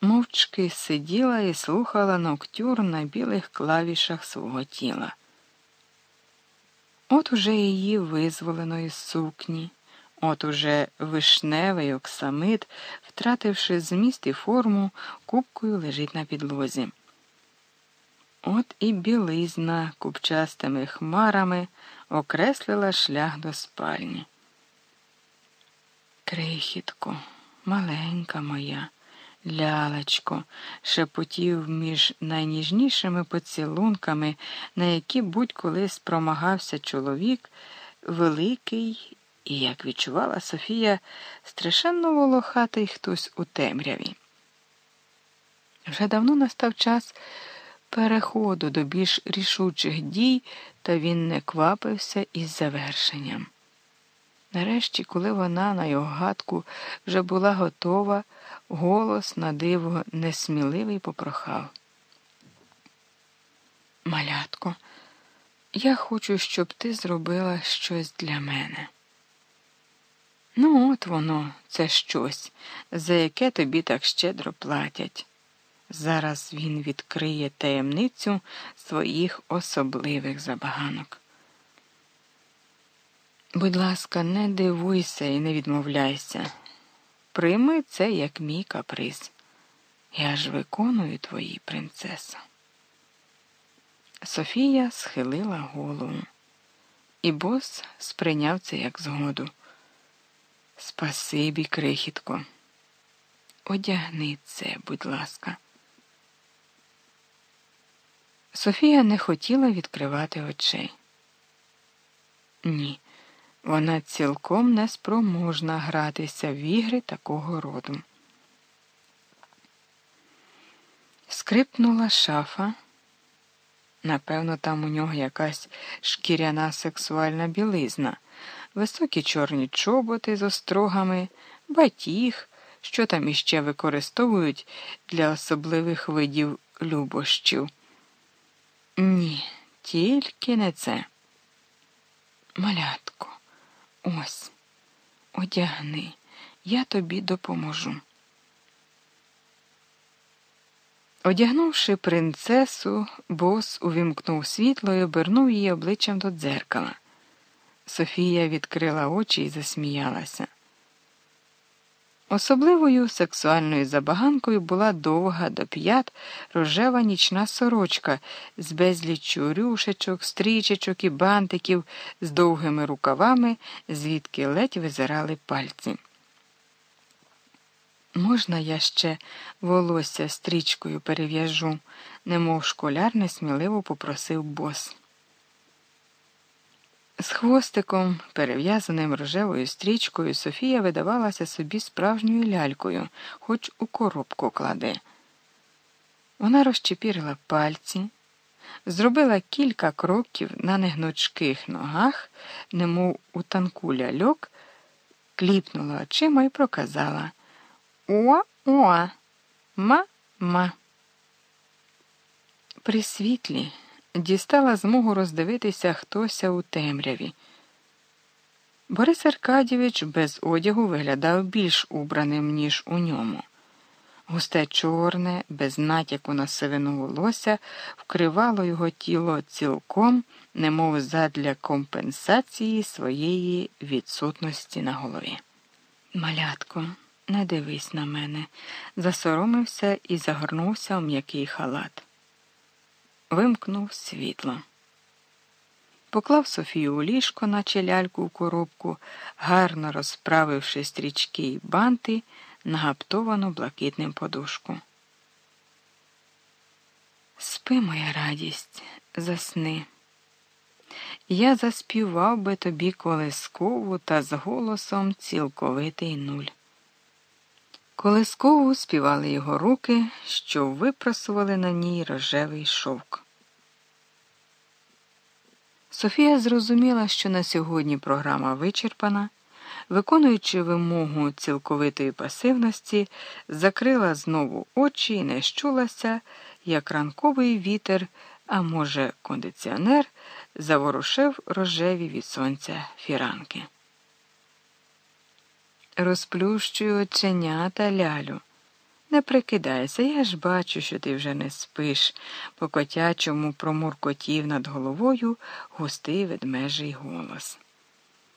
мовчки сиділа і слухала ноктюр на білих клавішах свого тіла. От уже її визволено із сукні, от уже вишневий оксамит, втративши зміст і форму, кубкою лежить на підлозі. От і білизна купчастими хмарами окреслила шлях до спальні. Крихітко, маленька моя, лялечко, шепотів між найніжнішими поцілунками, на які будь-коли спромагався чоловік, великий і, як відчувала Софія, страшенно волохатий хтось у темряві. Вже давно настав час переходу до більш рішучих дій, та він не квапився із завершенням. Нарешті, коли вона на його гадку вже була готова, голос на диво несміливий попрохав. Малятко, я хочу, щоб ти зробила щось для мене. Ну, от воно, це щось, за яке тобі так щедро платять. Зараз він відкриє таємницю своїх особливих забаганок. Будь ласка, не дивуйся і не відмовляйся. Прийми це як мій каприз. Я ж виконую твої принцеса. Софія схилила голову, і бос сприйняв це як згоду. Спасибі, крихітко. Одягни це, будь ласка. Софія не хотіла відкривати очей. Ні, вона цілком неспроможна гратися в ігри такого роду. Скрипнула шафа. Напевно, там у нього якась шкіряна сексуальна білизна, високі чорні чоботи з острогами, батіг, що там іще використовують для особливих видів любощів. Ні, тільки не це. Малятко, ось, одягни, я тобі допоможу. Одягнувши принцесу, бос увімкнув світло і обернув її обличчям до дзеркала. Софія відкрила очі і засміялася. Особливою сексуальною забаганкою була довга до п'ят рожева нічна сорочка з безліччю рюшечок, стрічечок і бантиків з довгими рукавами, звідки ледь визирали пальці. Можна я ще волосся стрічкою перев'яжу, немов школяр несміливо попросив бос. З хвостиком, перев'язаним рожевою стрічкою, Софія видавалася собі справжньою лялькою, хоч у коробку кладе. Вона розчепірила пальці, зробила кілька кроків на негнучких ногах, немов у танку ляльок, кліпнула очима і проказала Уа-уа, ма-ма. При світлі дістала змогу роздивитися хтося у темряві. Борис Аркадійович без одягу виглядав більш убраним, ніж у ньому. Густе чорне, без натяку на сивину волосся, вкривало його тіло цілком, немов задля компенсації своєї відсутності на голові. Малятко, не дивись на мене, засоромився і загорнувся у м'який халат вимкнув світло. Поклав Софію у ліжко, наче ляльку в коробку, гарно розправивши стрічки й банти, нагаптовану блакитним подушку. Спи, моя радість, засни. Я заспівав би тобі колискову та з голосом цілковитий нуль. Колискову співали його руки, що випросували на ній рожевий шовк. Софія зрозуміла, що на сьогодні програма вичерпана, виконуючи вимогу цілковитої пасивності, закрила знову очі і не щулася, як ранковий вітер, а може, кондиціонер, заворушив рожеві від сонця фіранки. Розплющую оченята лялю. Не прикидайся, я ж бачу, що ти вже не спиш, по котячому промуркотів над головою густий ведмежий голос.